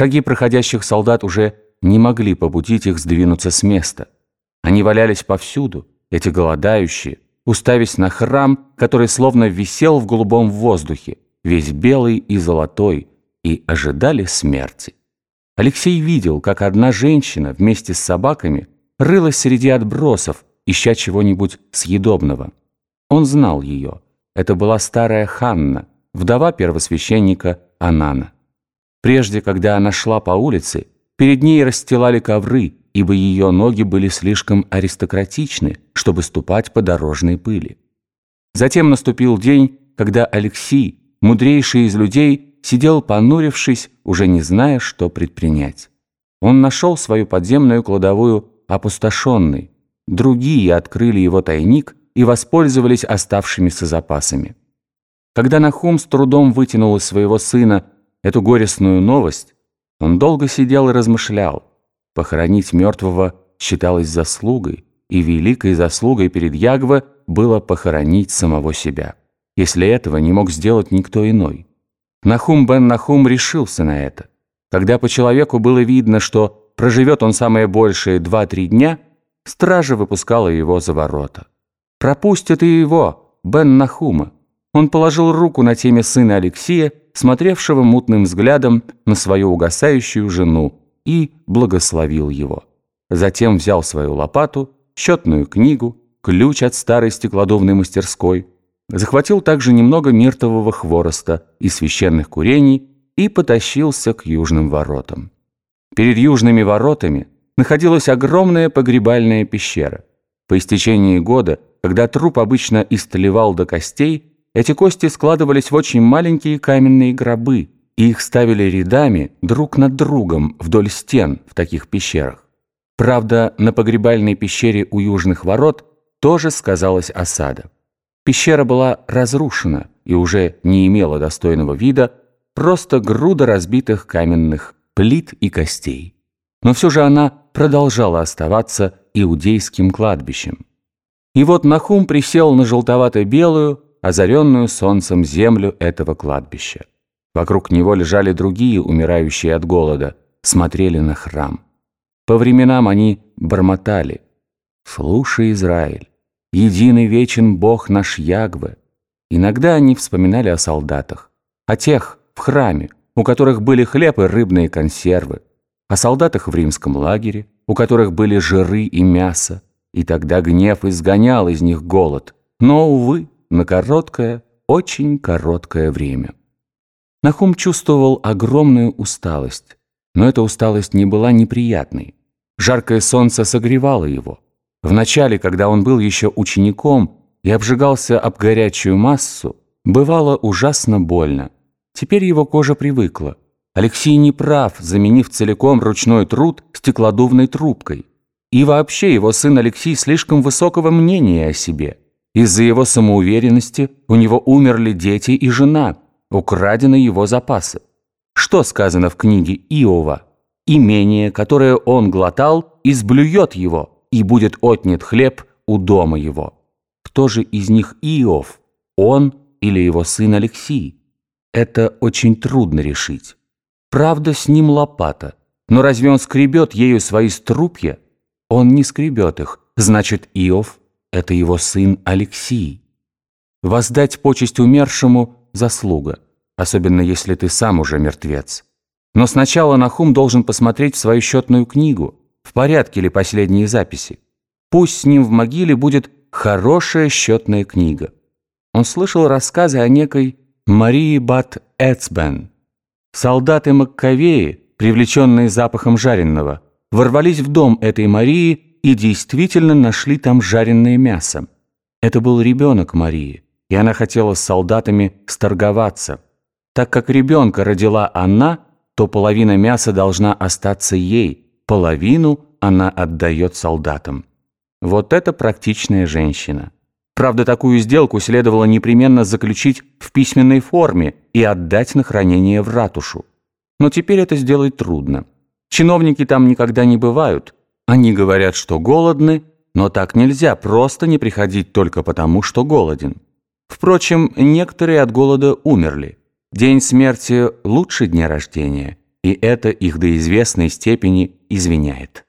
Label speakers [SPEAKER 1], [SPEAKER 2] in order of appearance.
[SPEAKER 1] Шаги проходящих солдат уже не могли побудить их сдвинуться с места. Они валялись повсюду, эти голодающие, уставясь на храм, который словно висел в голубом воздухе, весь белый и золотой, и ожидали смерти. Алексей видел, как одна женщина вместе с собаками рылась среди отбросов, ища чего-нибудь съедобного. Он знал ее. Это была старая Ханна, вдова первосвященника Анана. Прежде, когда она шла по улице, перед ней расстилали ковры, ибо ее ноги были слишком аристократичны, чтобы ступать по дорожной пыли. Затем наступил день, когда Алексей, мудрейший из людей, сидел понурившись, уже не зная, что предпринять. Он нашел свою подземную кладовую опустошенной. Другие открыли его тайник и воспользовались оставшимися запасами. Когда Нахум с трудом вытянул из своего сына эту горестную новость, он долго сидел и размышлял. Похоронить мертвого считалось заслугой, и великой заслугой перед Ягве было похоронить самого себя, если этого не мог сделать никто иной. Нахум бен Нахум решился на это. Когда по человеку было видно, что проживет он самое большее два-три дня, стража выпускала его за ворота. «Пропустят и его, Бен Нахума». Он положил руку на теме сына Алексея, смотревшего мутным взглядом на свою угасающую жену, и благословил его. Затем взял свою лопату, счетную книгу, ключ от старой стеклодувной мастерской, захватил также немного миртового хвороста и священных курений и потащился к южным воротам. Перед южными воротами находилась огромная погребальная пещера. По истечении года, когда труп обычно истлевал до костей, эти кости складывались в очень маленькие каменные гробы, и их ставили рядами друг над другом вдоль стен в таких пещерах. Правда, на погребальной пещере у южных ворот тоже сказалась осада. Пещера была разрушена и уже не имела достойного вида, просто груда разбитых каменных плит и костей. Но все же она продолжала оставаться иудейским кладбищем. И вот Нахум присел на желтовато-белую, озаренную солнцем землю этого кладбища. Вокруг него лежали другие, умирающие от голода, смотрели на храм. По временам они бормотали «Слушай, Израиль, единый вечен Бог наш Ягве». Иногда они вспоминали о солдатах, о тех в храме, у которых были хлеб и рыбные консервы, о солдатах в римском лагере, у которых были жиры и мясо, и тогда гнев изгонял из них голод. Но, увы, на короткое, очень короткое время. Нахум чувствовал огромную усталость, но эта усталость не была неприятной. Жаркое солнце согревало его. Вначале, когда он был еще учеником и обжигался об горячую массу, бывало ужасно больно. Теперь его кожа привыкла. Алексей не прав, заменив целиком ручной труд стеклодувной трубкой. И вообще его сын Алексей слишком высокого мнения о себе – из-за его самоуверенности у него умерли дети и жена, украдены его запасы. Что сказано в книге Иова? Имение, которое он глотал, изблюет его, и будет отнят хлеб у дома его. Кто же из них Иов? Он или его сын Алексий? Это очень трудно решить. Правда, с ним лопата. Но разве он скребет ею свои струпья? Он не скребет их. Значит, Иов это его сын Алексий. Воздать почесть умершему – заслуга, особенно если ты сам уже мертвец. Но сначала Нахум должен посмотреть в свою счетную книгу, в порядке ли последние записи. Пусть с ним в могиле будет хорошая счетная книга. Он слышал рассказы о некой Марии Бат Эцбен. Солдаты Маккавеи, привлеченные запахом жареного, ворвались в дом этой Марии и действительно нашли там жареное мясо. Это был ребенок Марии, и она хотела с солдатами сторговаться. Так как ребенка родила она, то половина мяса должна остаться ей, половину она отдает солдатам. Вот это практичная женщина. Правда, такую сделку следовало непременно заключить в письменной форме и отдать на хранение в ратушу. Но теперь это сделать трудно. Чиновники там никогда не бывают – они говорят, что голодны, но так нельзя просто не приходить только потому, что голоден. Впрочем, некоторые от голода умерли. День смерти лучше дня рождения, и это их до известной степени извиняет.